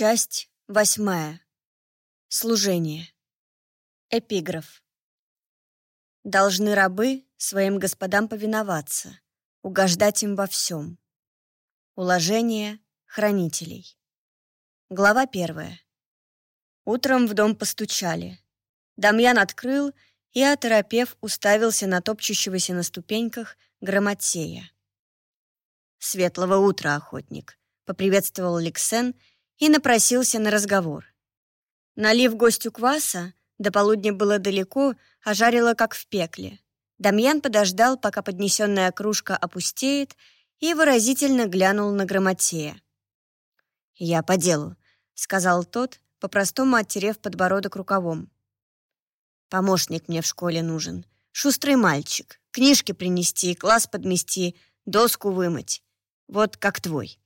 Часть восьмая. Служение. Эпиграф. Должны рабы своим господам повиноваться, угождать им во всем. Уложение хранителей. Глава первая. Утром в дом постучали. Дамьян открыл и, оторопев, уставился на топчущегося на ступеньках грамотея. «Светлого утра, охотник!» — поприветствовал Ликсен и напросился на разговор. Налив гостю кваса, до полудня было далеко, а жарило как в пекле. Дамьян подождал, пока поднесенная кружка опустеет, и выразительно глянул на Грамотея. «Я по делу», — сказал тот, по-простому оттерев подбородок рукавом. «Помощник мне в школе нужен. Шустрый мальчик. Книжки принести, класс подмести, доску вымыть. Вот как твой».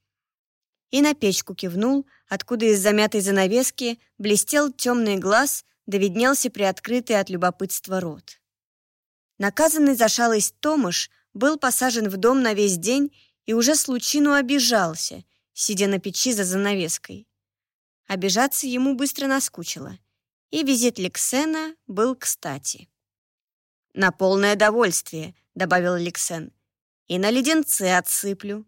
И на печку кивнул, откуда из замятой занавески блестел темный глаз, да виднелся приоткрытый от любопытства рот. Наказанный за шалость Томыш был посажен в дом на весь день и уже случину обижался, сидя на печи за занавеской. Обижаться ему быстро наскучило, и визит Лексена был кстати. «На полное довольствие», — добавил Лексен, — «и на леденцы отсыплю».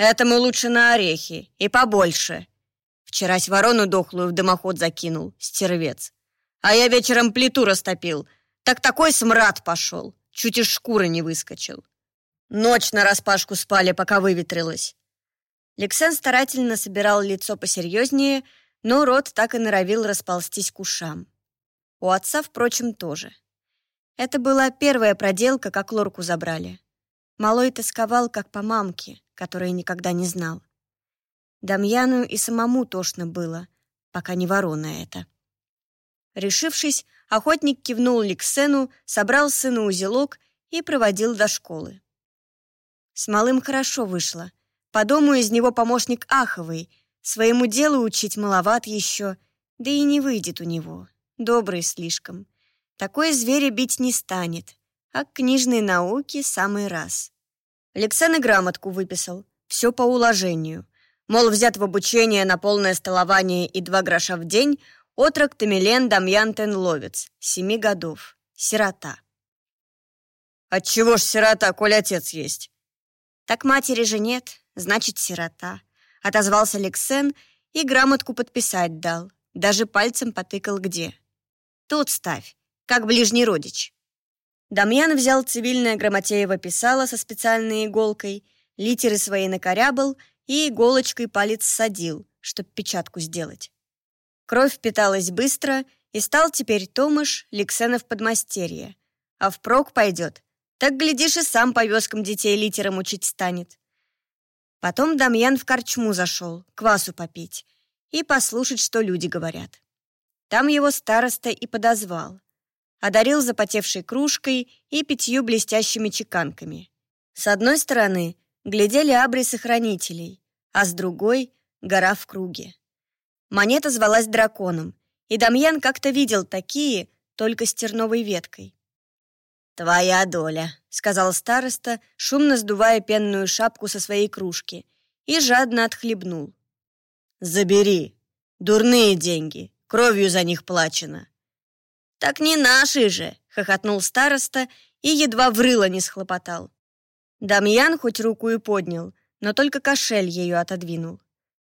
«Этому лучше на орехи, и побольше». Вчерась ворону дохлую в дымоход закинул, стервец. А я вечером плиту растопил, так такой смрад пошел, чуть из шкуры не выскочил. Ночь нараспашку спали, пока выветрилась. Лексен старательно собирал лицо посерьезнее, но рот так и норовил расползтись к ушам. У отца, впрочем, тоже. Это была первая проделка, как лорку забрали. Малой тосковал, как по мамке, которой никогда не знал. Дамьяну и самому тошно было, пока не ворона это. Решившись, охотник кивнул Ликсену, собрал сына узелок и проводил до школы. С малым хорошо вышло. По дому из него помощник аховый, своему делу учить маловат еще, да и не выйдет у него. Добрый слишком. Такой зверя бить не станет, а к книжной науке самый раз. Александр грамотку выписал, все по уложению. Мол, взят в обучение на полное столование и два гроша в день, отрок Тамилен Дамьян Тенловец, семи годов, сирота. «Отчего ж сирота, коль отец есть?» «Так матери же нет, значит, сирота», — отозвался Лексен и грамотку подписать дал, даже пальцем потыкал где. «Тут ставь, как ближний родич». Дамьян взял цивильное Грамотеево писало со специальной иголкой, литеры свои накорябал и иголочкой палец садил, чтоб печатку сделать. Кровь впиталась быстро, и стал теперь Томыш Ликсенов подмастерье. А впрок пойдет, так, глядишь, и сам по вёскам детей литерам учить станет. Потом Дамьян в корчму зашел, квасу попить, и послушать, что люди говорят. Там его староста и подозвал одарил запотевшей кружкой и пятью блестящими чеканками. С одной стороны глядели абрисы хранителей, а с другой — гора в круге. Монета звалась драконом, и Дамьян как-то видел такие, только с терновой веткой. «Твоя доля», — сказал староста, шумно сдувая пенную шапку со своей кружки, и жадно отхлебнул. «Забери. Дурные деньги. Кровью за них плачено. «Так не наши же!» — хохотнул староста и едва врыло не схлопотал. Дамьян хоть руку и поднял, но только кошель ее отодвинул.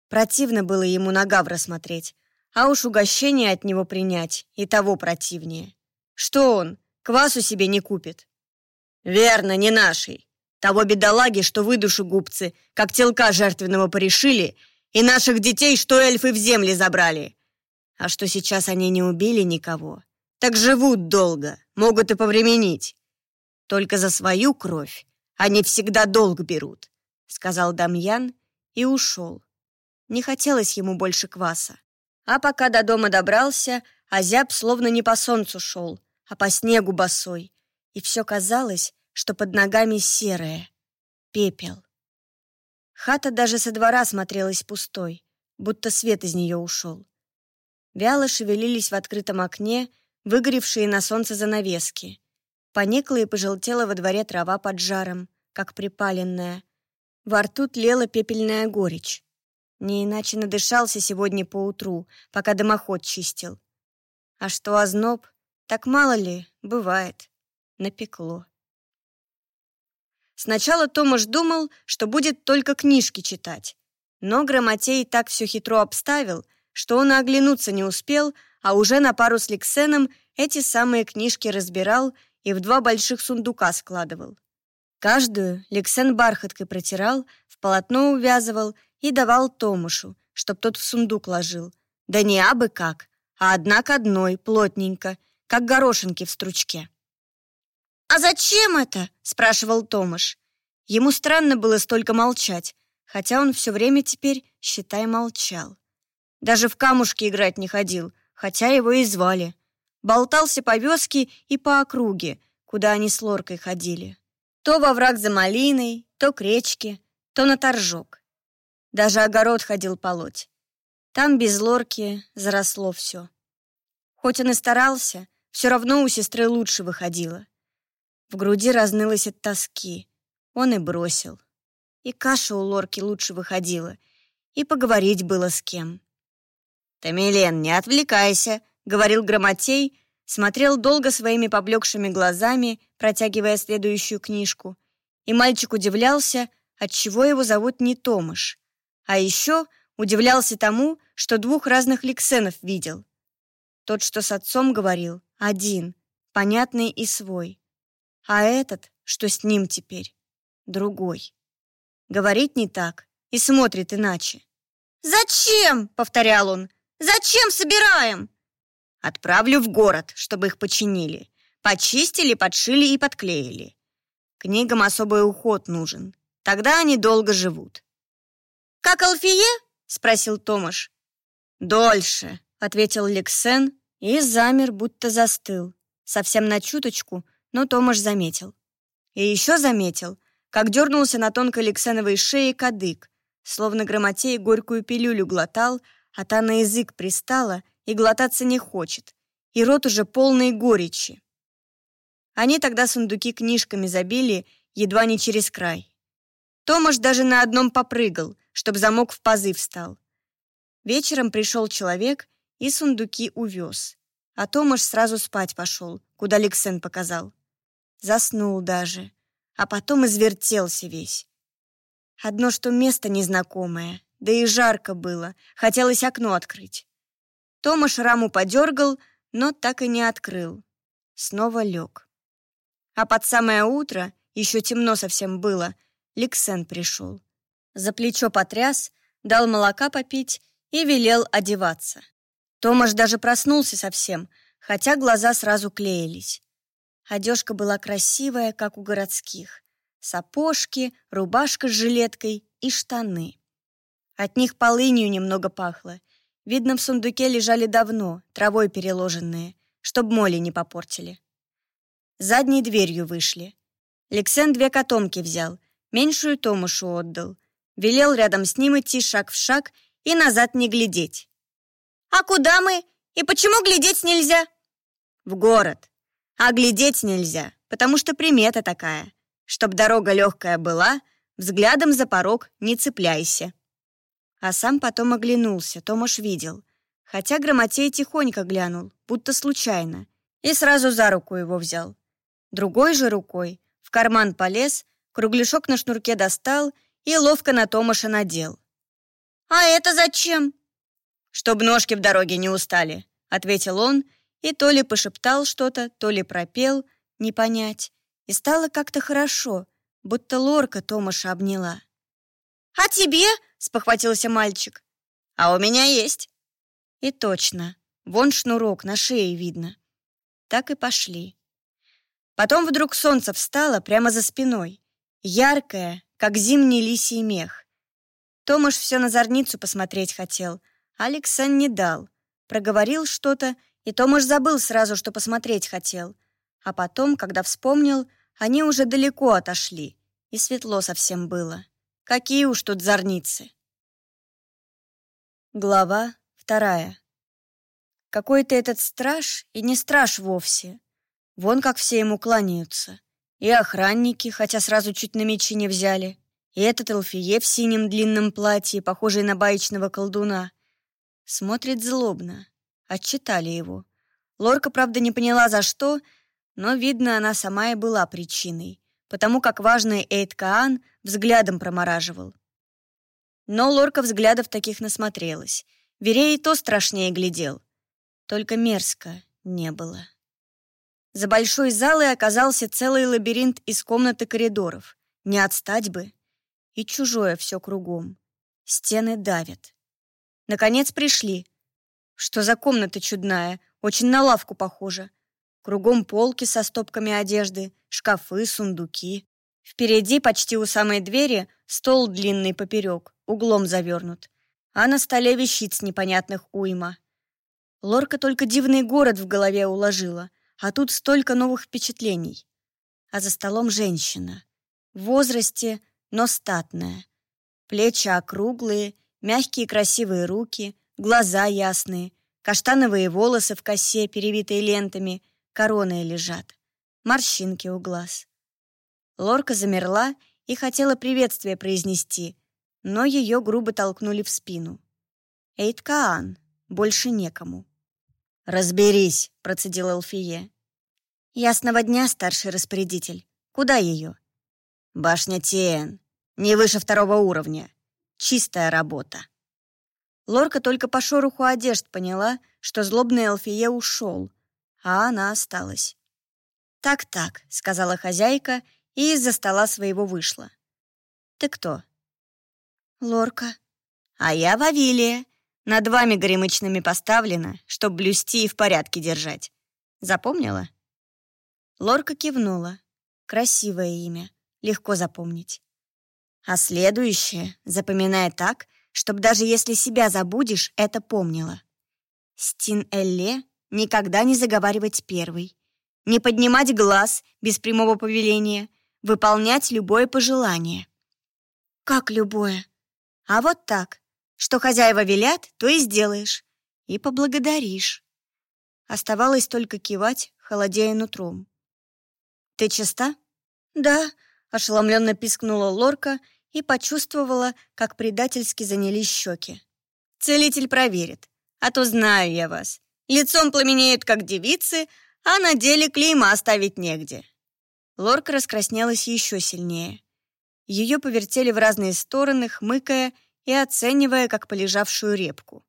Противно было ему на Гавра смотреть, а уж угощение от него принять и того противнее. Что он, квасу себе не купит? Верно, не нашей. Того бедолаги, что вы губцы, как телка жертвенного порешили, и наших детей, что эльфы в земли забрали. А что сейчас они не убили никого, так живут долго, могут и повременить. Только за свою кровь они всегда долг берут», — сказал Дамьян и ушел. Не хотелось ему больше кваса. А пока до дома добрался, Азяб словно не по солнцу шел, а по снегу босой. И все казалось, что под ногами серое. Пепел. Хата даже со двора смотрелась пустой, будто свет из нее ушел. Вяло шевелились в открытом окне выгоревшие на солнце занавески. Поникла и пожелтела во дворе трава под жаром, как припаленная. Во рту тлела пепельная горечь. Не иначе надышался сегодня поутру, пока дымоход чистил. А что озноб, так мало ли, бывает. Напекло. Сначала Томаш думал, что будет только книжки читать. Но Грамотей так все хитро обставил, что он оглянуться не успел, а уже на пару с Лексеном эти самые книжки разбирал и в два больших сундука складывал. Каждую Лексен бархаткой протирал, в полотно увязывал и давал Томушу, чтоб тот в сундук ложил. Да не абы как, а одна к одной, плотненько, как горошинки в стручке. «А зачем это?» — спрашивал Томаш. Ему странно было столько молчать, хотя он все время теперь, считай, молчал. Даже в камушки играть не ходил, хотя его и звали. Болтался по вёске и по округе, куда они с Лоркой ходили. То во враг за малиной, то к речке, то на торжок. Даже огород ходил полоть. Там без Лорки заросло все. Хоть он и старался, все равно у сестры лучше выходило. В груди разнылось от тоски. Он и бросил. И каша у Лорки лучше выходила, и поговорить было с кем. «Тамилен, не отвлекайся», — говорил Грамотей, смотрел долго своими поблекшими глазами, протягивая следующую книжку. И мальчик удивлялся, отчего его зовут не Томаш. А еще удивлялся тому, что двух разных лексенов видел. Тот, что с отцом говорил, один, понятный и свой. А этот, что с ним теперь, другой. Говорит не так и смотрит иначе. «Зачем?» — повторял он. «Зачем собираем?» «Отправлю в город, чтобы их починили. Почистили, подшили и подклеили. Книгам особый уход нужен. Тогда они долго живут». «Как Алфие?» — спросил Томаш. «Дольше», — ответил Лексен и замер, будто застыл. Совсем на чуточку, но Томаш заметил. И еще заметил, как дернулся на тонкой лексеновой шее кадык, словно грамотей горькую пилюлю глотал, а та на язык пристала и глотаться не хочет, и рот уже полный горечи. Они тогда сундуки книжками забили едва не через край. Томаш даже на одном попрыгал, чтобы замок в пазы встал. Вечером пришел человек и сундуки увез, а Томаш сразу спать пошел, куда Лексен показал. Заснул даже, а потом извертелся весь. Одно, что место незнакомое, да и жарко было, хотелось окно открыть. Томаш раму подергал, но так и не открыл. Снова лег. А под самое утро, еще темно совсем было, Лексен пришел. За плечо потряс, дал молока попить и велел одеваться. Томаш даже проснулся совсем, хотя глаза сразу клеились. Одежка была красивая, как у городских. Сапожки, рубашка с жилеткой и штаны. От них полынью немного пахло. Видно, в сундуке лежали давно, травой переложенные, чтоб моли не попортили. Задней дверью вышли. Лексен две котомки взял, меньшую Томушу отдал. Велел рядом с ним идти шаг в шаг и назад не глядеть. «А куда мы? И почему глядеть нельзя?» «В город. А глядеть нельзя, потому что примета такая. Чтоб дорога легкая была, взглядом за порог не цепляйся. А сам потом оглянулся, Томаш видел. Хотя Грамотей тихонько глянул, будто случайно, и сразу за руку его взял. Другой же рукой в карман полез, кругляшок на шнурке достал и ловко на Томаша надел. «А это зачем?» «Чтоб ножки в дороге не устали», — ответил он и то ли пошептал что-то, то ли пропел, не понять. И стало как-то хорошо, будто лорка Томаша обняла. «А тебе?» — спохватился мальчик. «А у меня есть». И точно, вон шнурок на шее видно. Так и пошли. Потом вдруг солнце встало прямо за спиной, яркое, как зимний лисий мех. Томаш все на зорницу посмотреть хотел, Алексан не дал. Проговорил что-то и Томаш забыл сразу, что посмотреть хотел. А потом, когда вспомнил, они уже далеко отошли, и светло совсем было. Какие уж тут зорницы. Глава вторая. Какой-то этот страж и не страж вовсе. Вон как все ему кланяются. И охранники, хотя сразу чуть на мечи не взяли. И этот Элфие в синем длинном платье, похожий на баечного колдуна. Смотрит злобно. Отчитали его. Лорка, правда, не поняла, за что, но, видно, она сама и была причиной, потому как важный Эйд Каан взглядом промораживал. Но Лорка взглядов таких насмотрелась. Верей то страшнее глядел. Только мерзко не было. За большой залой оказался целый лабиринт из комнат и коридоров. Не отстать бы. И чужое все кругом. Стены давят. Наконец пришли. Что за комната чудная, очень на лавку похожа. Кругом полки со стопками одежды, шкафы, сундуки. Впереди, почти у самой двери, стол длинный поперек, углом завернут. А на столе вещиц непонятных уйма. Лорка только дивный город в голове уложила а тут столько новых впечатлений. А за столом женщина. В возрасте, но статная. Плечи округлые, мягкие красивые руки, глаза ясные, каштановые волосы в косе, перевитые лентами, короной лежат, морщинки у глаз. Лорка замерла и хотела приветствие произнести, но ее грубо толкнули в спину. «Эйткаан, больше некому». «Разберись», — процедил Элфие. «Ясного дня, старший распорядитель. Куда ее?» «Башня Тиэн. Не выше второго уровня. Чистая работа». Лорка только по шороху одежд поняла, что злобный Элфие ушел, а она осталась. «Так-так», — сказала хозяйка и из-за стола своего вышла. «Ты кто?» «Лорка». «А я Вавилия. Над вами горемычными поставлено, чтоб блюсти и в порядке держать. Запомнила?» Лорка кивнула. Красивое имя, легко запомнить. А следующее запоминай так, чтобы даже если себя забудешь, это помнила. Стин Элле никогда не заговаривать первый, не поднимать глаз без прямого повеления, выполнять любое пожелание. Как любое? А вот так. Что хозяева велят, то и сделаешь. И поблагодаришь. Оставалось только кивать, холодея нутром. «Ты чиста?» «Да», — ошеломленно пискнула Лорка и почувствовала, как предательски занялись щеки. «Целитель проверит, а то знаю я вас. Лицом пламенеют, как девицы, а на деле клейма оставить негде». Лорка раскраснелась еще сильнее. Ее повертели в разные стороны, хмыкая и оценивая, как полежавшую репку.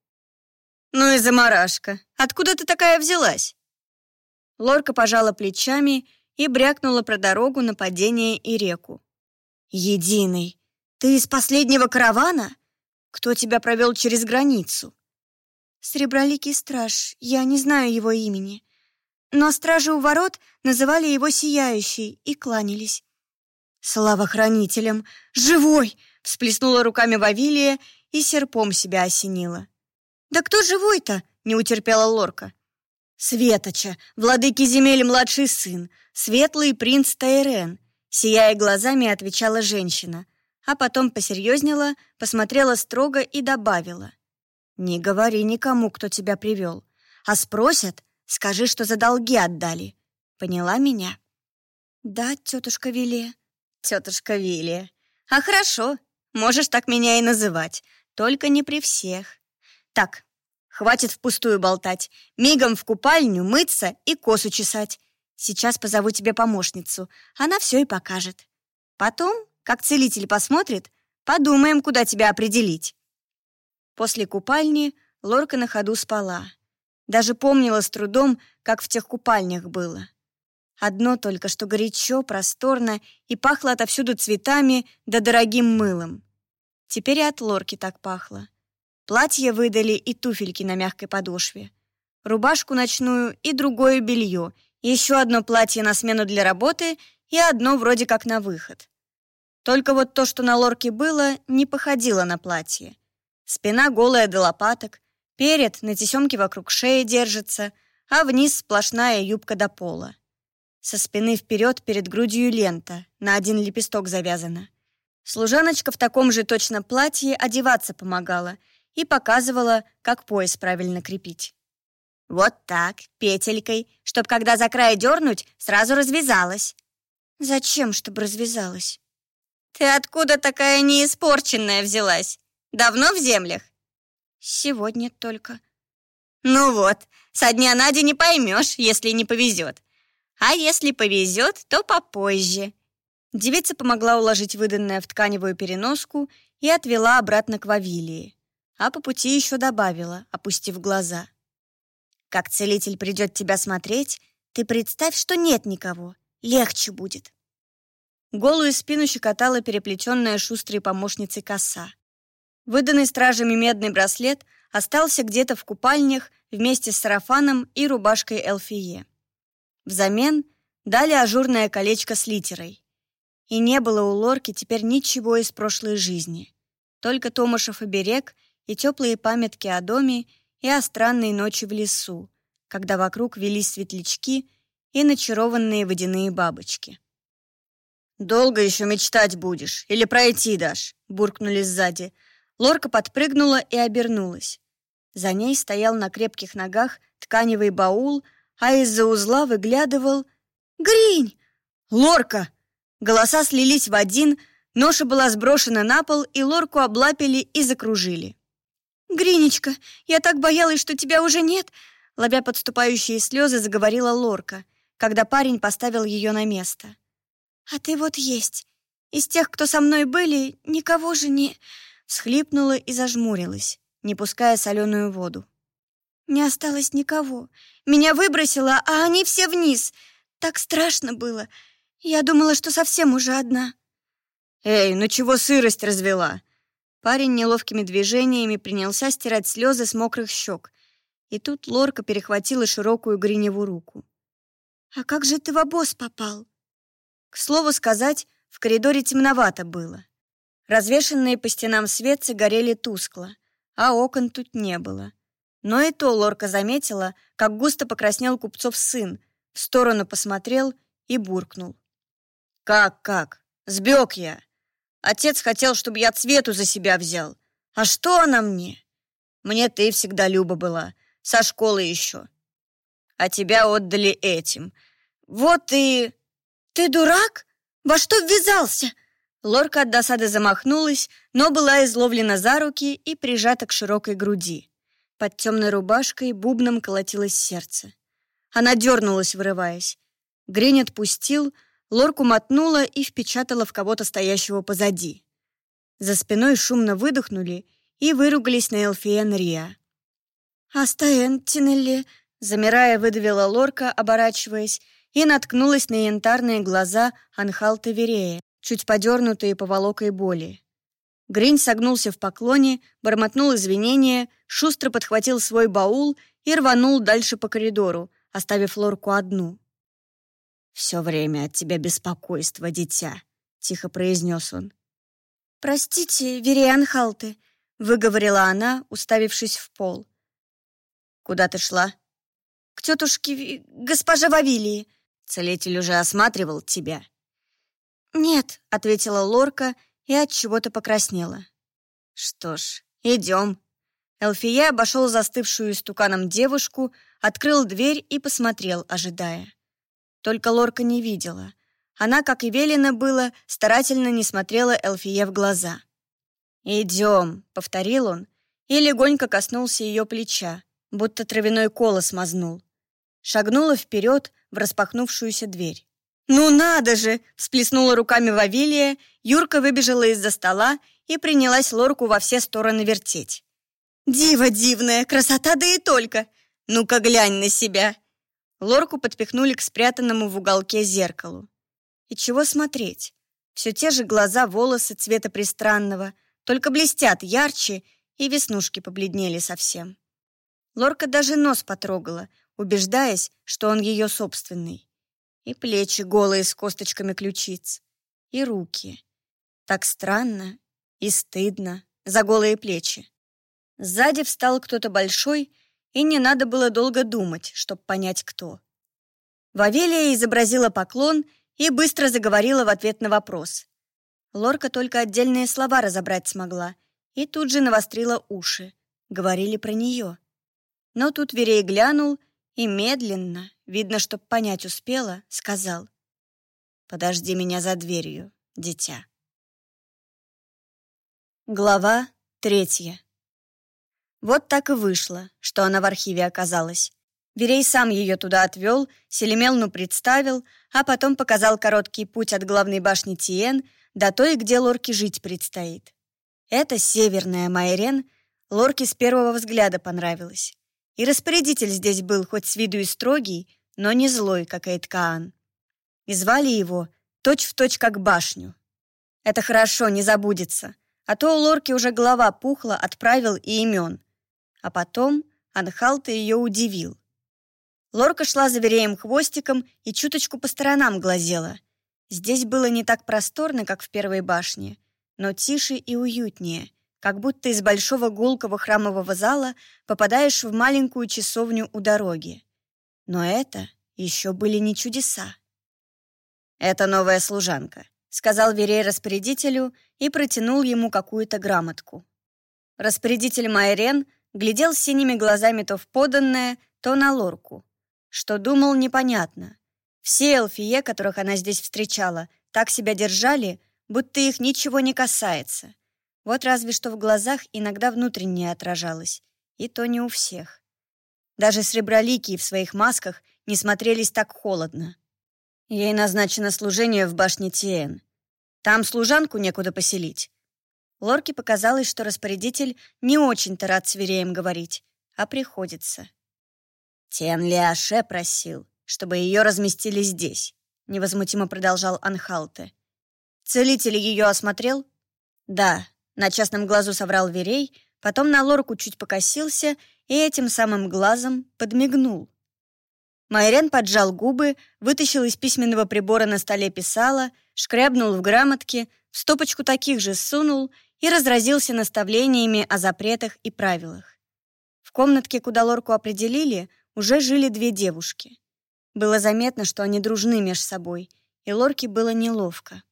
«Ну и заморашка! Откуда ты такая взялась?» Лорка пожала плечами и брякнула про дорогу, нападение и реку. «Единый! Ты из последнего каравана? Кто тебя провел через границу?» «Среброликий страж, я не знаю его имени. Но стражи у ворот называли его Сияющий и кланялись. «Слава хранителям! Живой!» всплеснула руками Вавилия и серпом себя осенила. «Да кто живой-то?» — не утерпела Лорка. «Светоча, владыки земель младший сын, светлый принц Тайрен», сияя глазами, отвечала женщина, а потом посерьезнела, посмотрела строго и добавила. «Не говори никому, кто тебя привел, а спросят, скажи, что за долги отдали. Поняла меня?» «Да, тетушка Вилия». «Тетушка Вилия. А хорошо, Можешь так меня и называть, только не при всех. Так, хватит впустую болтать. Мигом в купальню мыться и косу чесать. Сейчас позову тебе помощницу, она все и покажет. Потом, как целитель посмотрит, подумаем, куда тебя определить. После купальни Лорка на ходу спала. Даже помнила с трудом, как в тех купальнях было. Одно только, что горячо, просторно и пахло отовсюду цветами да дорогим мылом. Теперь и от лорки так пахло. Платье выдали и туфельки на мягкой подошве. Рубашку ночную и другое белье, еще одно платье на смену для работы и одно вроде как на выход. Только вот то, что на лорке было, не походило на платье. Спина голая до лопаток, перед на тесемке вокруг шеи держится, а вниз сплошная юбка до пола. Со спины вперед перед грудью лента, на один лепесток завязана. Служаночка в таком же точно платье одеваться помогала и показывала, как пояс правильно крепить. Вот так, петелькой, чтоб когда за край дернуть, сразу развязалась. Зачем, чтобы развязалась? «Ты откуда такая неиспорченная взялась? Давно в землях?» «Сегодня только». «Ну вот, со дня на день не поймешь, если не повезет. А если повезет, то попозже». Девица помогла уложить выданное в тканевую переноску и отвела обратно к Вавилии. А по пути еще добавила, опустив глаза. «Как целитель придет тебя смотреть, ты представь, что нет никого. Легче будет». Голую спину щекотала переплетенная шустрой помощницей коса. Выданный стражами медный браслет остался где-то в купальнях вместе с сарафаном и рубашкой Элфие. Взамен дали ажурное колечко с литерой. И не было у Лорки теперь ничего из прошлой жизни. Только Томашев оберег и теплые памятки о доме и о странной ночи в лесу, когда вокруг велись светлячки и начарованные водяные бабочки. «Долго еще мечтать будешь? Или пройти дашь?» — буркнули сзади. Лорка подпрыгнула и обернулась. За ней стоял на крепких ногах тканевый баул, а из-за узла выглядывал... «Гринь!» «Лорка!» Голоса слились в один, ноша была сброшена на пол, и Лорку облапили и закружили. «Гринечка, я так боялась, что тебя уже нет!» Лобя подступающие слезы, заговорила Лорка, когда парень поставил ее на место. «А ты вот есть. Из тех, кто со мной были, никого же не...» Всхлипнула и зажмурилась, не пуская соленую воду. «Не осталось никого. Меня выбросило, а они все вниз. Так страшно было. Я думала, что совсем уже одна». «Эй, ну чего сырость развела?» Парень неловкими движениями принялся стирать слезы с мокрых щек. И тут Лорка перехватила широкую Гриневу руку. «А как же ты в обоз попал?» К слову сказать, в коридоре темновато было. Развешенные по стенам светцы горели тускло, а окон тут не было. Но и то Лорка заметила, как густо покраснел купцов сын, в сторону посмотрел и буркнул. «Как, как? Сбег я. Отец хотел, чтобы я цвету за себя взял. А что она мне? Мне ты всегда Люба была, со школы еще. А тебя отдали этим. Вот и...» «Ты дурак? Во что ввязался?» Лорка от досады замахнулась, но была изловлена за руки и прижата к широкой груди. Под темной рубашкой бубном колотилось сердце. Она дернулась, вырываясь. Грень отпустил, лорку мотнула и впечатала в кого-то стоящего позади. За спиной шумно выдохнули и выругались на Элфиен Риа. «Астаэн Тинелли», замирая, выдавила лорка, оборачиваясь, и наткнулась на янтарные глаза Анхалта Верея, чуть подернутые поволокой боли. Гринь согнулся в поклоне, бормотнул извинения, шустро подхватил свой баул и рванул дальше по коридору, оставив лорку одну. «Все время от тебя беспокойство, дитя», — тихо произнес он. «Простите, Верей Анхалты», — выговорила она, уставившись в пол. «Куда ты шла?» «К тетушке госпоже Вавилии», Целитель уже осматривал тебя?» «Нет», — ответила Лорка и от чего-то покраснела. «Что ж, идем». Элфие обошел застывшую истуканом девушку, открыл дверь и посмотрел, ожидая. Только Лорка не видела. Она, как и велено было, старательно не смотрела Элфие в глаза. «Идем», — повторил он, и легонько коснулся ее плеча, будто травяной колос мазнул. Шагнула вперед, в распахнувшуюся дверь. «Ну надо же!» — всплеснула руками Вавилия, Юрка выбежала из-за стола и принялась лорку во все стороны вертеть. «Дива дивная, красота да и только! Ну-ка глянь на себя!» Лорку подпихнули к спрятанному в уголке зеркалу. И чего смотреть? Все те же глаза, волосы цвета пристранного, только блестят ярче, и веснушки побледнели совсем. Лорка даже нос потрогала, убеждаясь, что он ее собственный. И плечи голые с косточками ключиц, и руки. Так странно и стыдно за голые плечи. Сзади встал кто-то большой, и не надо было долго думать, чтобы понять, кто. Вавелия изобразила поклон и быстро заговорила в ответ на вопрос. Лорка только отдельные слова разобрать смогла и тут же навострила уши. Говорили про нее. Но тут Верей глянул и медленно, видно, чтоб понять успела, сказал «Подожди меня за дверью, дитя». Глава третья. Вот так и вышло, что она в архиве оказалась. Верей сам ее туда отвел, Селемелну представил, а потом показал короткий путь от главной башни Тиен до той, где Лорке жить предстоит. Это северная Майрен, Лорке с первого взгляда понравилась. И распорядитель здесь был хоть с виду и строгий, но не злой, как Эйткаан. И звали его точь-в-точь точь как башню. Это хорошо, не забудется — а то у Лорки уже голова пухла от правил и имен. А потом Анхалта ее удивил. Лорка шла за Вереем хвостиком и чуточку по сторонам глазела. Здесь было не так просторно, как в первой башне, но тише и уютнее, как будто из большого гулкого храмового зала попадаешь в маленькую часовню у дороги. Но это еще были не чудеса. «Это новая служанка», сказал Верей распорядителю и протянул ему какую-то грамотку. Распорядитель Майрен глядел синими глазами то в поданное, то на лорку. Что думал, непонятно. Все эльфие, которых она здесь встречала, так себя держали, будто их ничего не касается. Вот разве что в глазах иногда внутреннее отражалось, и то не у всех. Даже среброликие в своих масках не смотрелись так холодно. Ей назначено служение в башне Тиен. Там служанку некуда поселить. Лорке показалось, что распорядитель не очень-то рад свиреем говорить, а приходится. Тен Лиаше просил, чтобы ее разместили здесь, невозмутимо продолжал Анхалте. Целитель ее осмотрел? Да, на частном глазу соврал Верей, потом на лорку чуть покосился и этим самым глазом подмигнул. Майрен поджал губы, вытащил из письменного прибора на столе писала, шкрябнул в грамотке, в стопочку таких же сунул и разразился наставлениями о запретах и правилах. В комнатке, куда лорку определили, уже жили две девушки. Было заметно, что они дружны между собой, и лорке было неловко.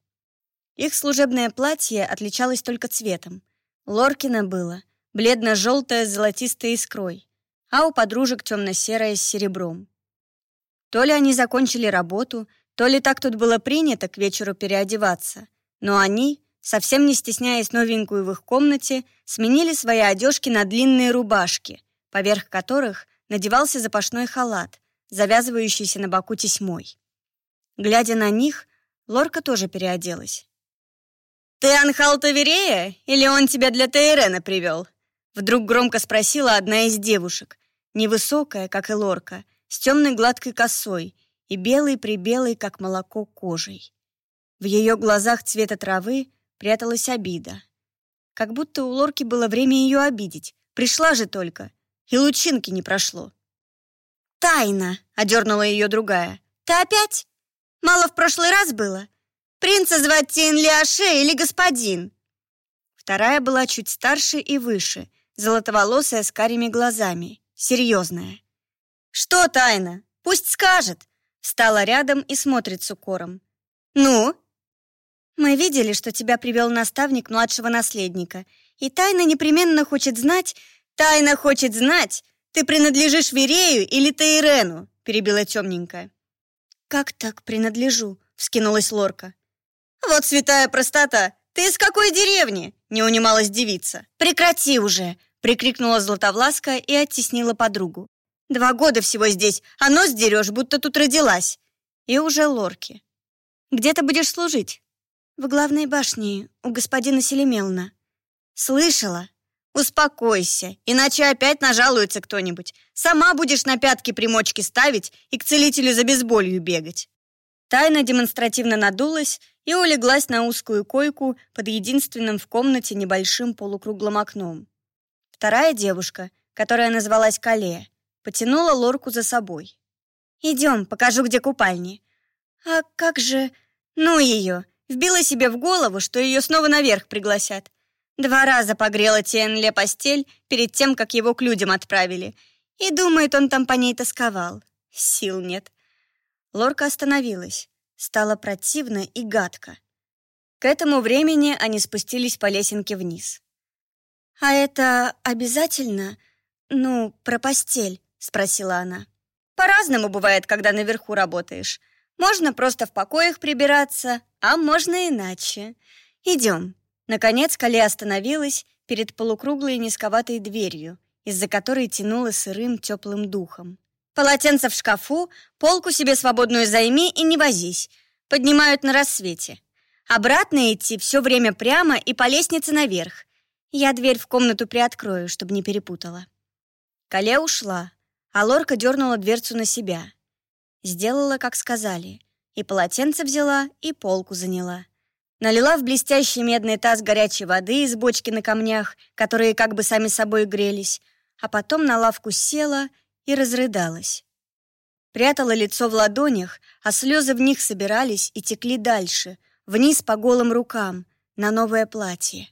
Их служебное платье отличалось только цветом. Лоркина было бледно-желтое с золотистой искрой, а у подружек темно-серое с серебром. То ли они закончили работу, то ли так тут было принято к вечеру переодеваться. Но они, совсем не стесняясь новенькую в их комнате, сменили свои одежки на длинные рубашки, поверх которых надевался запашной халат, завязывающийся на боку тесьмой. Глядя на них, Лорка тоже переоделась. «Ты Анхал Таверея, или он тебя для Тейрена привел?» Вдруг громко спросила одна из девушек, невысокая, как и Лорка, с темной гладкой косой и белой-прибелой, как молоко, кожей. В ее глазах цвета травы пряталась обида. Как будто у Лорки было время ее обидеть. Пришла же только, и лучинки не прошло. «Тайна!» — одернула ее другая. «Ты опять? Мало в прошлый раз было? Принца звать Тин Лиаше или господин?» Вторая была чуть старше и выше, золотоволосая с карими глазами, серьезная. «Что тайна? Пусть скажет!» Стала рядом и смотрит с укором. «Ну?» «Мы видели, что тебя привел наставник младшего наследника, и тайна непременно хочет знать...» «Тайна хочет знать, ты принадлежишь Верею или Тейрену?» перебила темненькая. «Как так принадлежу?» — вскинулась Лорка. «Вот святая простота! Ты из какой деревни?» — не унималась девица. «Прекрати уже!» — прикрикнула Златовласка и оттеснила подругу. Два года всего здесь, а нос дерешь, будто тут родилась. И уже лорки. Где ты будешь служить? В главной башне, у господина Селемелна. Слышала? Успокойся, иначе опять нажалуется кто-нибудь. Сама будешь на пятки примочки ставить и к целителю за безболью бегать. Тайна демонстративно надулась и улеглась на узкую койку под единственным в комнате небольшим полукруглым окном. Вторая девушка, которая называлась Кале, потянула лорку за собой. «Идем, покажу, где купальни». «А как же...» «Ну ее!» Вбила себе в голову, что ее снова наверх пригласят. Два раза погрела Тиенле постель перед тем, как его к людям отправили. И думает, он там по ней тосковал. Сил нет. Лорка остановилась. Стало противно и гадко. К этому времени они спустились по лесенке вниз. «А это обязательно? Ну, про постель?» спросила она. По-разному бывает, когда наверху работаешь. Можно просто в покоях прибираться, а можно иначе. Идем. Наконец Кале остановилась перед полукруглой низковатой дверью, из-за которой тянуло сырым теплым духом. «Полотенце в шкафу, полку себе свободную займи и не возись. Поднимают на рассвете. Обратно идти все время прямо и по лестнице наверх. Я дверь в комнату приоткрою, чтобы не перепутала». Кале ушла, а Лорка дернула дверцу на себя. Сделала, как сказали. И полотенце взяла, и полку заняла. Налила в блестящий медный таз горячей воды из бочки на камнях, которые как бы сами собой грелись, а потом на лавку села и разрыдалась. Прятала лицо в ладонях, а слезы в них собирались и текли дальше, вниз по голым рукам, на новое платье.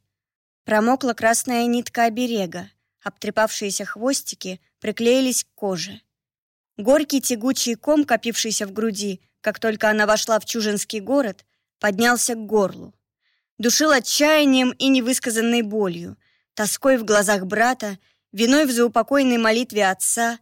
Промокла красная нитка оберега, обтрепавшиеся хвостики приклеились к коже. Горький тягучий ком, копившийся в груди, как только она вошла в Чужинский город, поднялся к горлу. Душил отчаянием и невысказанной болью, тоской в глазах брата, виной в заупокойной молитве отца,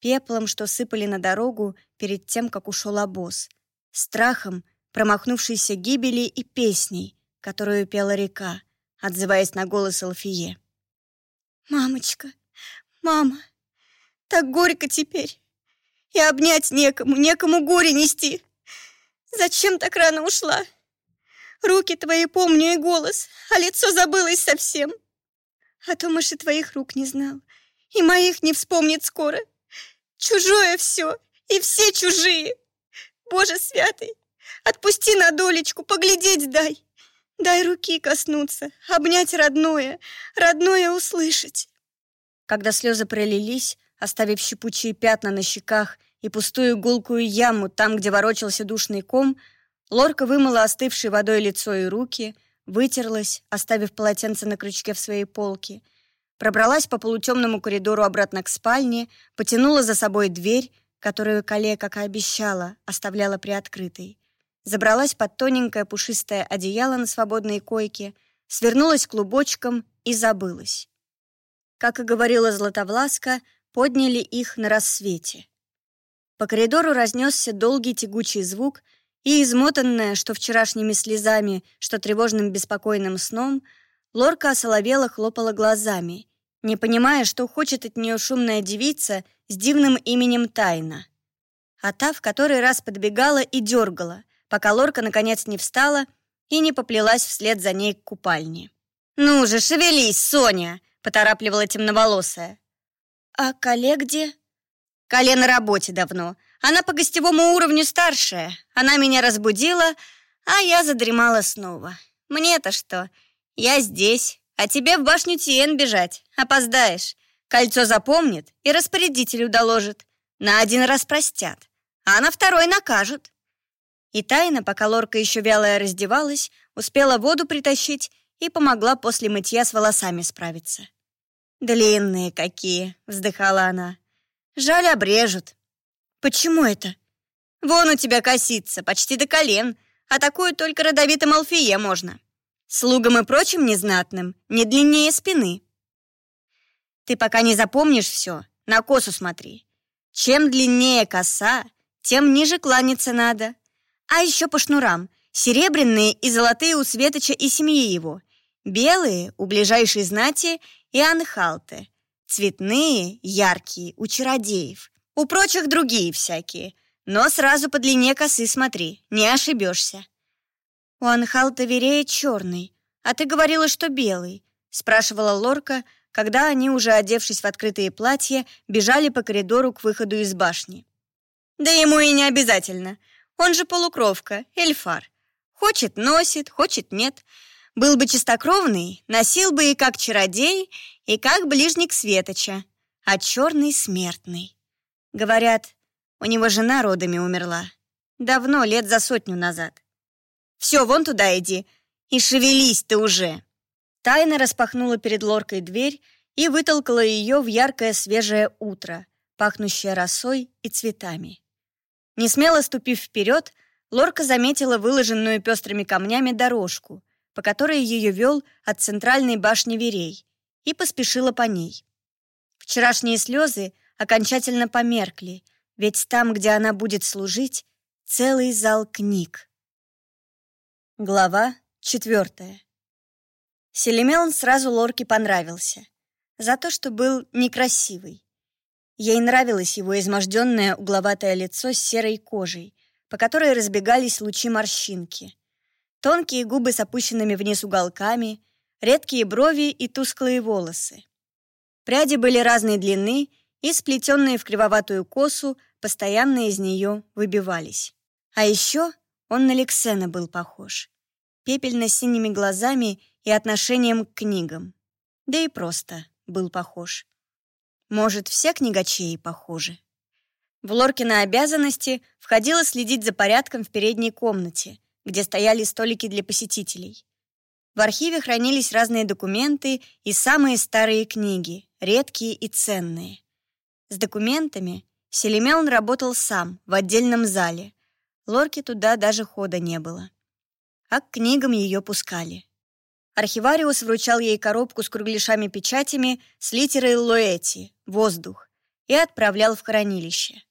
пеплом, что сыпали на дорогу перед тем, как ушел обоз, страхом, промахнувшейся гибели и песней, которую пела река, отзываясь на голос Алфие. «Мамочка, мама, так горько теперь, и обнять некому, некому горе нести. Зачем так рано ушла?» Руки твои помню и голос, а лицо забылось совсем. А то мыши твоих рук не знал, и моих не вспомнит скоро. Чужое все, и все чужие. Боже святый, отпусти на долечку, поглядеть дай. Дай руки коснуться, обнять родное, родное услышать. Когда слезы пролились, оставив щепучие пятна на щеках и пустую гулкую яму там, где ворочался душный ком, Лорка вымыла остывшей водой лицо и руки, вытерлась, оставив полотенце на крючке в своей полке, пробралась по полутемному коридору обратно к спальне, потянула за собой дверь, которую Кале, как и обещала, оставляла приоткрытой. Забралась под тоненькое пушистое одеяло на свободной койке, свернулась клубочком и забылась. Как и говорила Златовласка, подняли их на рассвете. По коридору разнесся долгий тягучий звук — и измотанная, что вчерашними слезами, что тревожным беспокойным сном, Лорка осоловела хлопала глазами, не понимая, что хочет от нее шумная девица с дивным именем Тайна. А та в который раз подбегала и дергала, пока Лорка наконец не встала и не поплелась вслед за ней к купальне. «Ну же, шевелись, Соня!» — поторапливала темноволосая. «А коллег где?» «Коле на работе давно. Она по гостевому уровню старшая. Она меня разбудила, а я задремала снова. Мне-то что? Я здесь, а тебе в башню Тиен бежать. Опоздаешь. Кольцо запомнит и распорядителю доложит. На один раз простят, а на второй накажут. И тайна, пока Лорка еще вялая раздевалась, успела воду притащить и помогла после мытья с волосами справиться. «Длинные какие!» — вздыхала она. «Жаль, обрежут. «Почему это?» «Вон у тебя косится, почти до колен, а такую только родовитым алфие можно. Слугам и прочим незнатным не длиннее спины». «Ты пока не запомнишь все, на косу смотри. Чем длиннее коса, тем ниже кланяться надо. А еще по шнурам, серебряные и золотые у Светоча и семьи его, белые у ближайшей знати и анхалты, цветные, яркие у чародеев, у прочих другие всякие. Но сразу по длине косы смотри, не ошибешься. У Анхалта вереет черный, а ты говорила, что белый, спрашивала Лорка, когда они, уже одевшись в открытые платья, бежали по коридору к выходу из башни. Да ему и не обязательно. Он же полукровка, эльфар. Хочет — носит, хочет — нет. Был бы чистокровный, носил бы и как чародей, и как ближник Светоча, а черный — смертный. Говорят, у него жена родами умерла. Давно, лет за сотню назад. Все, вон туда иди. И шевелись ты уже. Тайна распахнула перед Лоркой дверь и вытолкала ее в яркое свежее утро, пахнущее росой и цветами. Не смело ступив вперед, Лорка заметила выложенную пестрыми камнями дорожку, по которой ее вел от центральной башни Верей, и поспешила по ней. Вчерашние слезы окончательно померкли, ведь там, где она будет служить, целый зал книг. Глава четвертая. Селемелн сразу Лорке понравился. За то, что был некрасивый. Ей нравилось его изможденное угловатое лицо с серой кожей, по которой разбегались лучи морщинки. Тонкие губы с опущенными вниз уголками, редкие брови и тусклые волосы. Пряди были разной длины и, сплетенные в кривоватую косу, постоянно из нее выбивались. А еще он на Лексена был похож. Пепельно-синими глазами и отношением к книгам. Да и просто был похож. Может, все книгачеи похожи? В Лоркина обязанности входило следить за порядком в передней комнате, где стояли столики для посетителей. В архиве хранились разные документы и самые старые книги, редкие и ценные. С документами Селемелн работал сам, в отдельном зале. Лорке туда даже хода не было. А к книгам ее пускали. Архивариус вручал ей коробку с кругляшами-печатями с литерой Лоэти «Воздух» и отправлял в хранилище.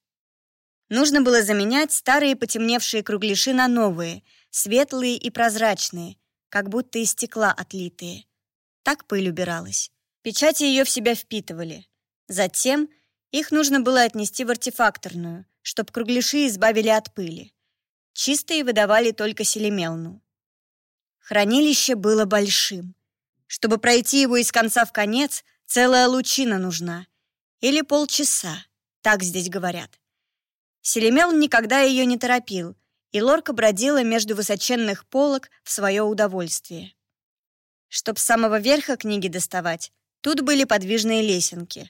Нужно было заменять старые потемневшие кругляши на новые, светлые и прозрачные, как будто из стекла отлитые. Так пыль убиралась. Печати ее в себя впитывали. Затем их нужно было отнести в артефакторную, чтоб кругляши избавили от пыли. Чистые выдавали только селемелну. Хранилище было большим. Чтобы пройти его из конца в конец, целая лучина нужна. Или полчаса, так здесь говорят. Селемел никогда ее не торопил, и лорка бродила между высоченных полок в свое удовольствие. Чтоб с самого верха книги доставать, тут были подвижные лесенки.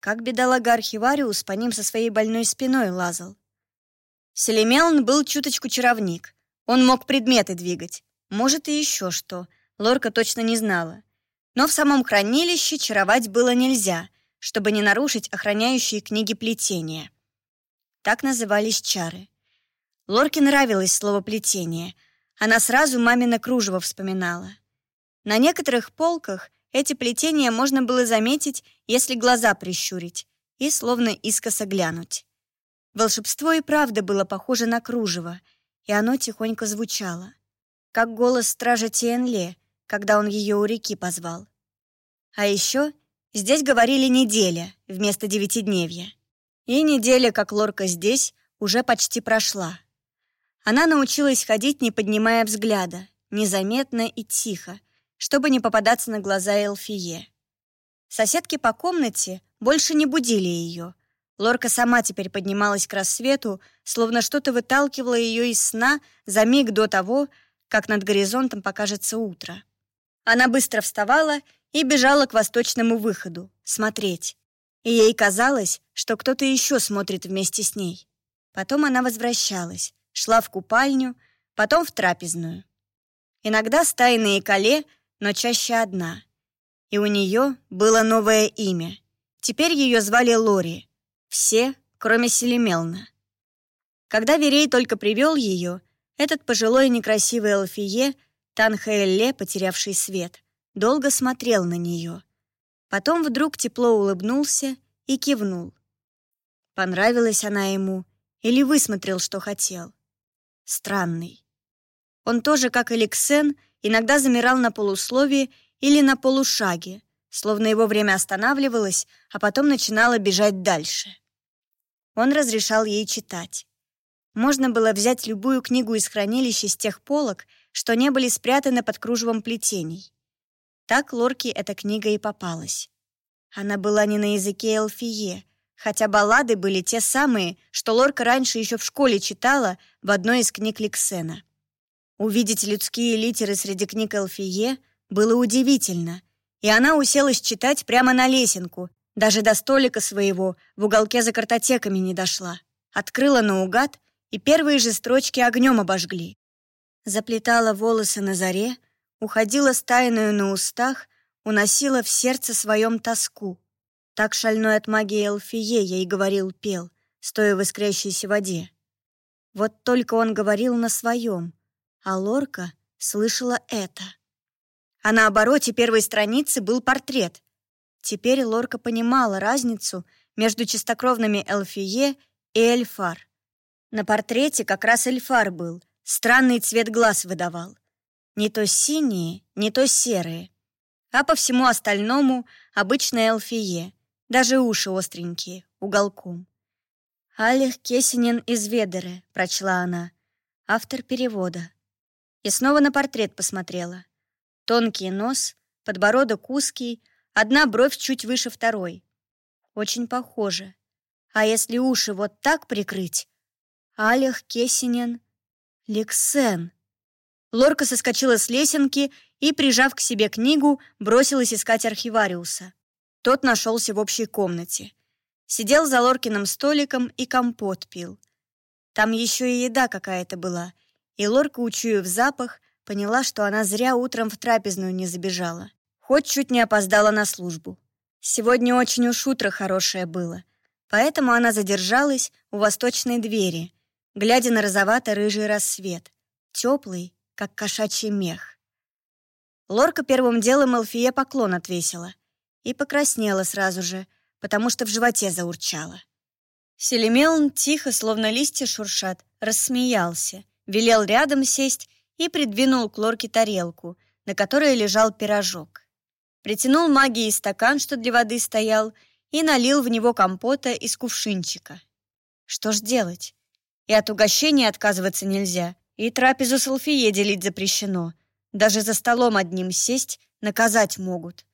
Как бедолага архивариус по ним со своей больной спиной лазал. Селемелн был чуточку чаровник. Он мог предметы двигать. Может, и еще что. Лорка точно не знала. Но в самом хранилище чаровать было нельзя, чтобы не нарушить охраняющие книги плетения. Так назывались чары. Лорке нравилось слово «плетение». Она сразу мамино кружево вспоминала. На некоторых полках эти плетения можно было заметить, если глаза прищурить и словно искоса глянуть. Волшебство и правда было похоже на кружево, и оно тихонько звучало как голос стража Тиенле, когда он ее у реки позвал. А еще здесь говорили «неделя» вместо «девятидневья». И неделя, как лорка здесь, уже почти прошла. Она научилась ходить, не поднимая взгляда, незаметно и тихо, чтобы не попадаться на глаза Элфие. Соседки по комнате больше не будили ее. Лорка сама теперь поднималась к рассвету, словно что-то выталкивало ее из сна за миг до того, как над горизонтом покажется утро. Она быстро вставала и бежала к восточному выходу, смотреть. И ей казалось, что кто-то еще смотрит вместе с ней. Потом она возвращалась, шла в купальню, потом в трапезную. Иногда стайные коле, но чаще одна. И у нее было новое имя. Теперь ее звали Лори. Все, кроме Селемелна. Когда Верей только привел ее, этот пожилой некрасивый Алфие, Танхаэлле, потерявший свет, долго смотрел на нее. Потом вдруг тепло улыбнулся и кивнул. Понравилась она ему или высмотрел, что хотел. Странный. Он тоже, как Эликсен, иногда замирал на полусловии или на полушаге, словно его время останавливалось, а потом начинало бежать дальше. Он разрешал ей читать. Можно было взять любую книгу из хранилища с тех полок, что не были спрятаны под кружевом плетений. Так Лорке эта книга и попалась. Она была не на языке эльфие, хотя баллады были те самые, что Лорка раньше еще в школе читала в одной из книг Лексена. Увидеть людские литеры среди книг эльфие было удивительно, и она уселась читать прямо на лесенку, даже до столика своего в уголке за картотеками не дошла. Открыла наугад и первые же строчки огнем обожгли. Заплетала волосы на заре, уходила стайную на устах, уносила в сердце своем тоску. Так шальной от магии Элфие ей говорил пел, стоя в искрящейся воде. Вот только он говорил на своем, а Лорка слышала это. А на обороте первой страницы был портрет. Теперь Лорка понимала разницу между чистокровными Элфие и Эльфар. На портрете как раз эльфар был, странный цвет глаз выдавал. Не то синие, не то серые. А по всему остальному обычное элфие, даже уши остренькие, уголком. «Алих Кесинин из Ведеры», — прочла она, автор перевода. И снова на портрет посмотрела. Тонкий нос, подбородок узкий, одна бровь чуть выше второй. Очень похоже. А если уши вот так прикрыть? Алих Кесинин Лексен. Лорка соскочила с лесенки и, прижав к себе книгу, бросилась искать архивариуса. Тот нашелся в общей комнате. Сидел за Лоркиным столиком и компот пил. Там еще и еда какая-то была, и Лорка, учуяв запах, поняла, что она зря утром в трапезную не забежала. Хоть чуть не опоздала на службу. Сегодня очень уж утро хорошее было, поэтому она задержалась у восточной двери, глядя на розовато-рыжий рассвет, теплый, как кошачий мех. Лорка первым делом Элфие поклон отвесила и покраснела сразу же, потому что в животе заурчала. Селемелн тихо, словно листья шуршат, рассмеялся, велел рядом сесть и придвинул к Лорке тарелку, на которой лежал пирожок. Притянул магией стакан, что для воды стоял, и налил в него компота из кувшинчика. Что ж делать? И от угощения отказываться нельзя, и трапезу с Алфие делить запрещено. Даже за столом одним сесть наказать могут.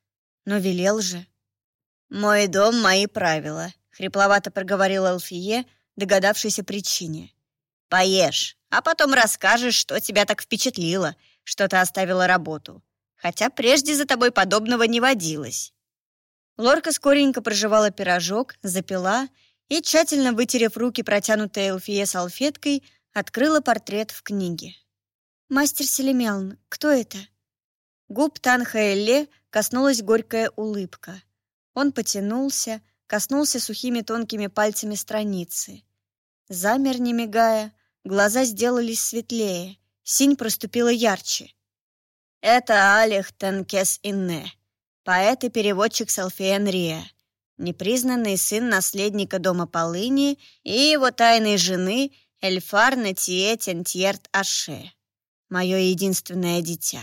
Но велел же. «Мой дом — мои правила», — хрипловато проговорил Алфие, догадавшийся причине. «Поешь, а потом расскажешь, что тебя так впечатлило, что ты оставила работу. Хотя прежде за тобой подобного не водилось». Лорка скоренько прожевала пирожок, запила и, тщательно вытерев руки, протянутой Элфие салфеткой, открыла портрет в книге. «Мастер Селемелн, кто это?» Губ Танхаэлле коснулась горькая улыбка. Он потянулся, коснулся сухими тонкими пальцами страницы. Замер, не мигая, глаза сделались светлее, синь проступила ярче. «Это Алих Тенкес Инне, поэт и переводчик Салфиен Рия непризнанный сын наследника дома Полыни и его тайной жены Эльфар Натие Тентьерт Аше, мое единственное дитя.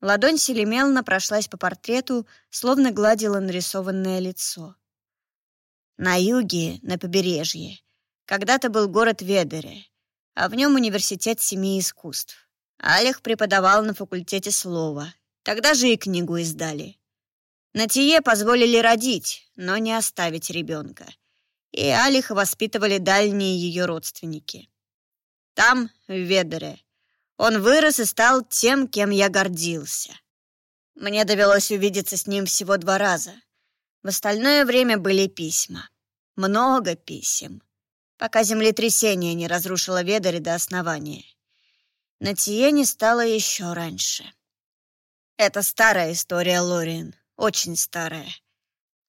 Ладонь Селемелна прошлась по портрету, словно гладила нарисованное лицо. На юге, на побережье, когда-то был город Ведере, а в нем университет семи искусств. Алих преподавал на факультете слова. Тогда же и книгу издали. Натие позволили родить, но не оставить ребенка. И Алиха воспитывали дальние ее родственники. Там, в Ведере, он вырос и стал тем, кем я гордился. Мне довелось увидеться с ним всего два раза. В остальное время были письма. Много писем. Пока землетрясение не разрушило Ведере до основания. Натие не стало еще раньше. Это старая история, Лориен очень старая.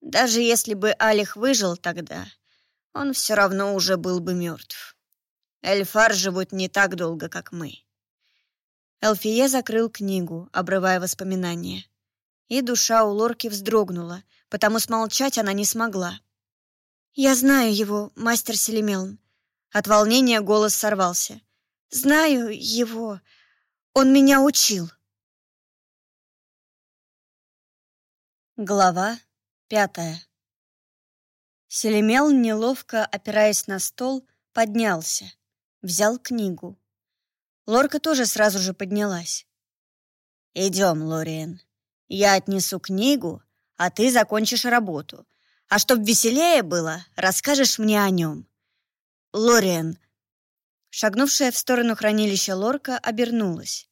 Даже если бы Алих выжил тогда, он все равно уже был бы мертв. Эльфар живут не так долго, как мы. Элфие закрыл книгу, обрывая воспоминания. И душа у Лорки вздрогнула, потому смолчать она не смогла. «Я знаю его, мастер Селемелн». От волнения голос сорвался. «Знаю его. Он меня учил». Глава пятая Селемел, неловко опираясь на стол, поднялся, взял книгу. Лорка тоже сразу же поднялась. «Идем, Лориен. Я отнесу книгу, а ты закончишь работу. А чтоб веселее было, расскажешь мне о нем. Лориен...» Шагнувшая в сторону хранилища Лорка обернулась.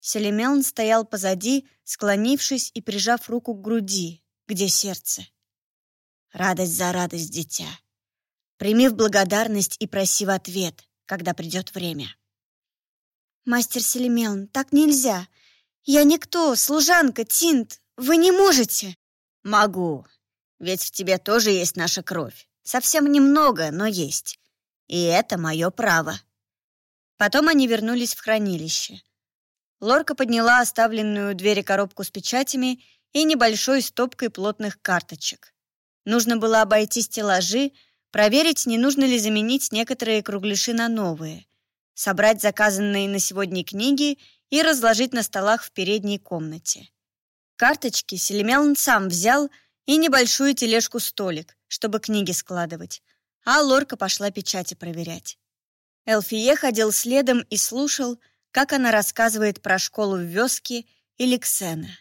Селемелн стоял позади, склонившись и прижав руку к груди, где сердце. Радость за радость, дитя. Прими в благодарность и проси в ответ, когда придет время. Мастер Селемелн, так нельзя. Я никто, служанка, Тинт. Вы не можете. Могу. Ведь в тебе тоже есть наша кровь. Совсем немного, но есть. И это мое право. Потом они вернулись в хранилище. Лорка подняла оставленную у двери коробку с печатями и небольшой стопкой плотных карточек. Нужно было обойти стеллажи, проверить, не нужно ли заменить некоторые кругляши на новые, собрать заказанные на сегодня книги и разложить на столах в передней комнате. Карточки Селемелн сам взял и небольшую тележку-столик, чтобы книги складывать, а Лорка пошла печати проверять. Элфие ходил следом и слушал, как она рассказывает про школу в Вёске или Ксена.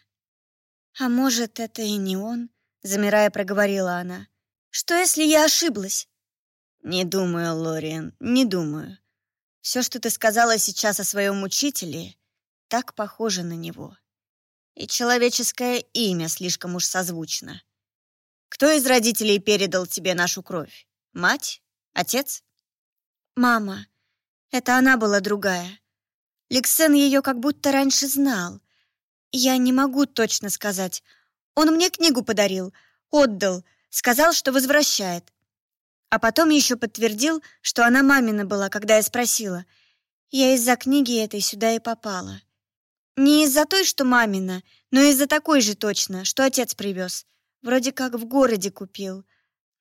«А может, это и не он?» — замирая, проговорила она. «Что, если я ошиблась?» «Не думаю, Лориан, не думаю. Все, что ты сказала сейчас о своем учителе, так похоже на него. И человеческое имя слишком уж созвучно. Кто из родителей передал тебе нашу кровь? Мать? Отец? Мама. Это она была другая. Лексен ее как будто раньше знал. Я не могу точно сказать. Он мне книгу подарил, отдал, сказал, что возвращает. А потом еще подтвердил, что она мамина была, когда я спросила. Я из-за книги этой сюда и попала. Не из-за той, что мамина, но из-за такой же точно, что отец привез. Вроде как в городе купил.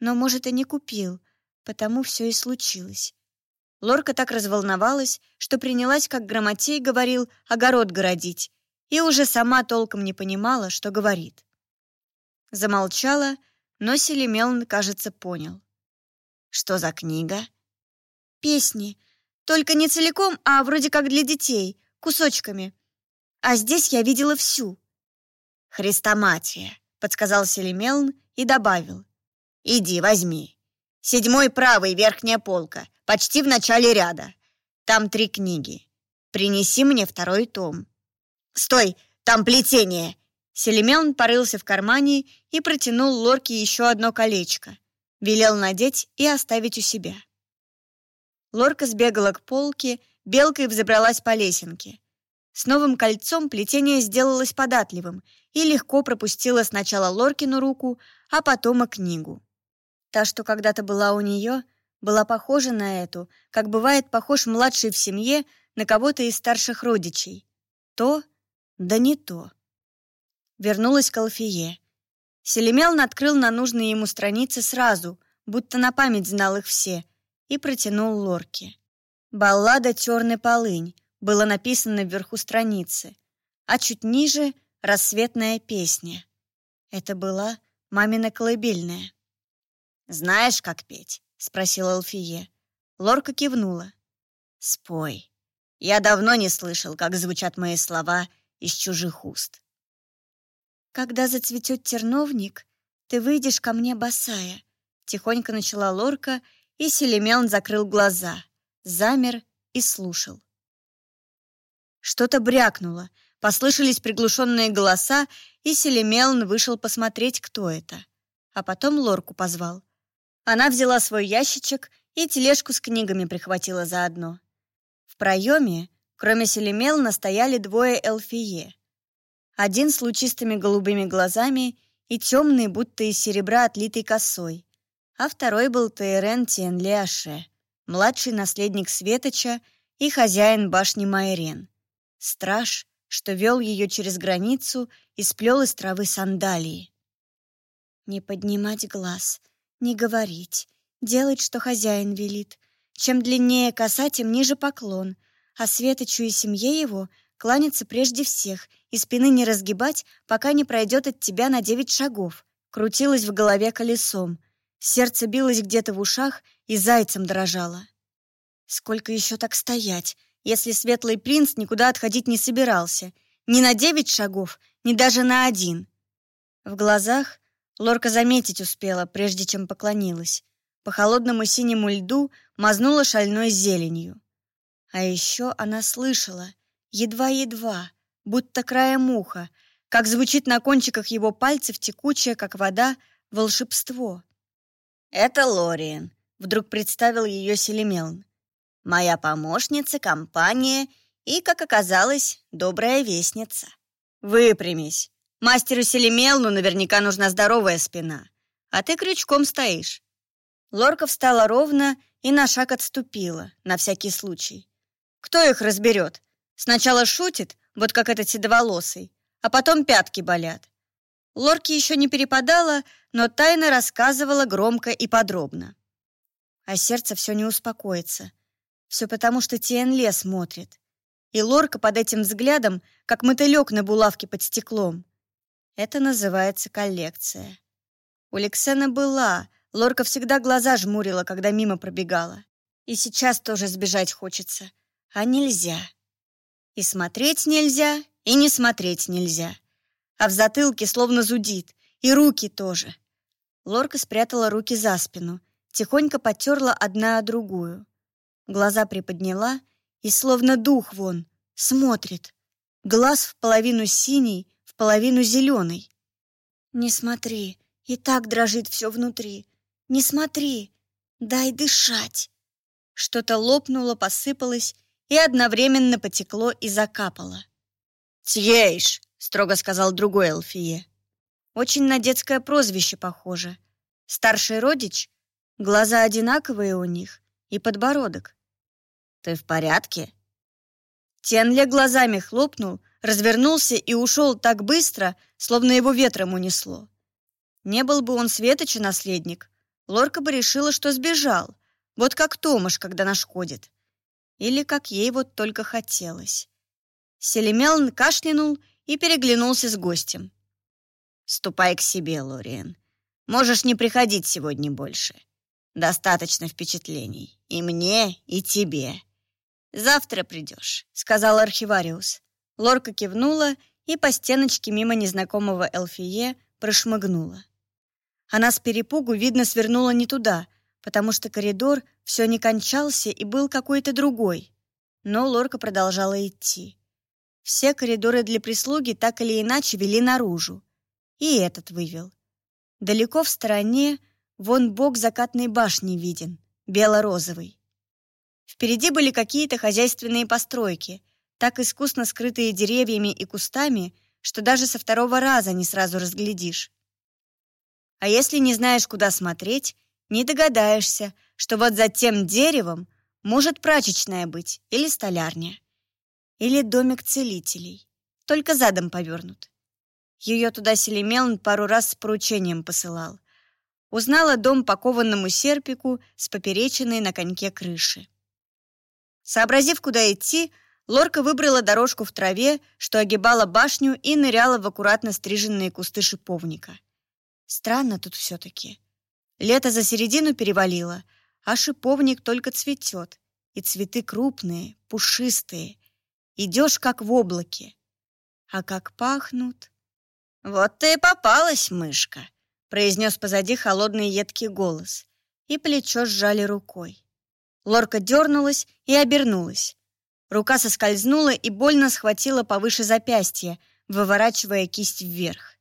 Но, может, и не купил, потому все и случилось. Лорка так разволновалась, что принялась, как грамотей говорил, огород городить, и уже сама толком не понимала, что говорит. Замолчала, но Селемелн, кажется, понял. «Что за книга?» «Песни. Только не целиком, а вроде как для детей, кусочками а здесь я видела всю». «Хрестоматия», — подсказал Селимелн и добавил. «Иди, возьми. Седьмой правый, верхняя полка, почти в начале ряда. Там три книги. Принеси мне второй том». «Стой, там плетение!» Селимелн порылся в кармане и протянул Лорке еще одно колечко. Велел надеть и оставить у себя. Лорка сбегала к полке, белкой взобралась по лесенке. С новым кольцом плетение сделалось податливым и легко пропустило сначала Лоркину руку, а потом и книгу. Та, что когда-то была у нее, была похожа на эту, как бывает похож младший в семье на кого-то из старших родичей. То, да не то. Вернулась к Алфие. Селемелн открыл на нужные ему страницы сразу, будто на память знал их все, и протянул Лорке. Баллада «Черный полынь», было написано вверху страницы, а чуть ниже — рассветная песня. Это была мамина колыбельная. «Знаешь, как петь?» — спросила Алфие. Лорка кивнула. «Спой. Я давно не слышал, как звучат мои слова из чужих уст». «Когда зацветет терновник, ты выйдешь ко мне босая», — тихонько начала Лорка, и Селемян закрыл глаза, замер и слушал. Что-то брякнуло, послышались приглушенные голоса, и Селемелн вышел посмотреть, кто это. А потом Лорку позвал. Она взяла свой ящичек и тележку с книгами прихватила заодно. В проеме, кроме Селемелна, стояли двое эльфие. Один с лучистыми голубыми глазами и темный, будто из серебра отлитой косой, а второй был Тейрен Тиенлиаше, младший наследник Светоча и хозяин башни Майрен страж, что вел ее через границу и сплел из травы сандалии. Не поднимать глаз, не говорить, делать, что хозяин велит. Чем длиннее коса, тем ниже поклон, а Светочу и семье его кланяться прежде всех и спины не разгибать, пока не пройдет от тебя на девять шагов. Крутилось в голове колесом, сердце билось где-то в ушах и зайцем дрожало. Сколько еще так стоять? если светлый принц никуда отходить не собирался. Ни на девять шагов, ни даже на один. В глазах Лорка заметить успела, прежде чем поклонилась. По холодному синему льду мазнула шальной зеленью. А еще она слышала, едва-едва, будто краем уха, как звучит на кончиках его пальцев текучее, как вода, волшебство. «Это Лориен», — вдруг представил ее Селемелн моя помощница, компания и, как оказалось, добрая вестница. Выпрямись. Мастеру Селемелну наверняка нужна здоровая спина, а ты крючком стоишь. Лорка встала ровно и на шаг отступила, на всякий случай. Кто их разберет? Сначала шутит, вот как этот седоволосый, а потом пятки болят. Лорке еще не перепадала, но тайно рассказывала громко и подробно. А сердце все не успокоится — все потому, что Тиенле смотрит. И Лорка под этим взглядом, как мотылек на булавке под стеклом. Это называется коллекция. У Лексена была, Лорка всегда глаза жмурила, когда мимо пробегала. И сейчас тоже сбежать хочется. А нельзя. И смотреть нельзя, и не смотреть нельзя. А в затылке словно зудит, и руки тоже. Лорка спрятала руки за спину, тихонько потерла одна о другую. Глаза приподняла и словно дух вон, смотрит. Глаз в половину синий, половину зеленый. «Не смотри, и так дрожит все внутри. Не смотри, дай дышать». Что-то лопнуло, посыпалось и одновременно потекло и закапало. «Тьейш!» — строго сказал другой Элфие. Очень на детское прозвище похоже. Старший родич, глаза одинаковые у них и подбородок. «Ты в порядке?» Тенле глазами хлопнул, развернулся и ушел так быстро, словно его ветром унесло. Не был бы он Светоча наследник, Лорка бы решила, что сбежал, вот как Томаш, когда нашкодит. Или как ей вот только хотелось. Селемелн кашлянул и переглянулся с гостем. «Ступай к себе, Лориен. Можешь не приходить сегодня больше. Достаточно впечатлений. И мне, и тебе. Завтра придешь», — сказал архивариус. Лорка кивнула и по стеночке мимо незнакомого Элфие прошмыгнула. Она с перепугу, видно, свернула не туда, потому что коридор все не кончался и был какой-то другой. Но Лорка продолжала идти. Все коридоры для прислуги так или иначе вели наружу. И этот вывел. Далеко в стороне вон бок закатной башни виден, бело-розовый. Впереди были какие-то хозяйственные постройки, так искусно скрытые деревьями и кустами, что даже со второго раза не сразу разглядишь. А если не знаешь, куда смотреть, не догадаешься, что вот за тем деревом может прачечная быть или столярня, или домик целителей, только задом повернут. Ее туда Селемелн пару раз с поручением посылал. Узнала дом по кованному серпику с поперечиной на коньке крыши. Сообразив, куда идти, Лорка выбрала дорожку в траве, что огибала башню и ныряла в аккуратно стриженные кусты шиповника. Странно тут все-таки. Лето за середину перевалило, а шиповник только цветет, и цветы крупные, пушистые. Идешь, как в облаке. А как пахнут... «Вот ты и попалась, мышка», — произнес позади холодный едкий голос, и плечо сжали рукой. Лорка дернулась и обернулась. Рука соскользнула и больно схватила повыше запястья, выворачивая кисть вверх.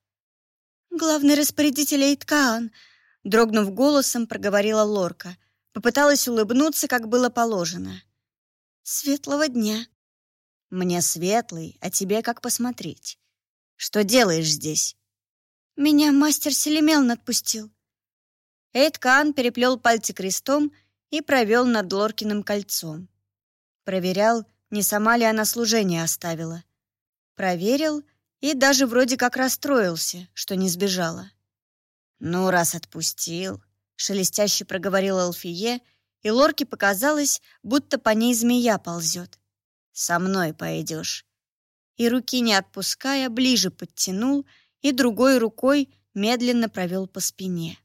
«Главный распорядитель Эйткаан», — дрогнув голосом, проговорила Лорка. Попыталась улыбнуться, как было положено. «Светлого дня». «Мне светлый, а тебе как посмотреть?» Что делаешь здесь?» «Меня мастер Селемел отпустил». Эйткан переплел пальцы крестом и провел над Лоркиным кольцом. Проверял, не сама ли она служение оставила. Проверил и даже вроде как расстроился, что не сбежала. «Ну, раз отпустил», — шелестяще проговорил Алфие, и Лорке показалось, будто по ней змея ползет. «Со мной пойдешь и руки не отпуская, ближе подтянул и другой рукой медленно провел по спине.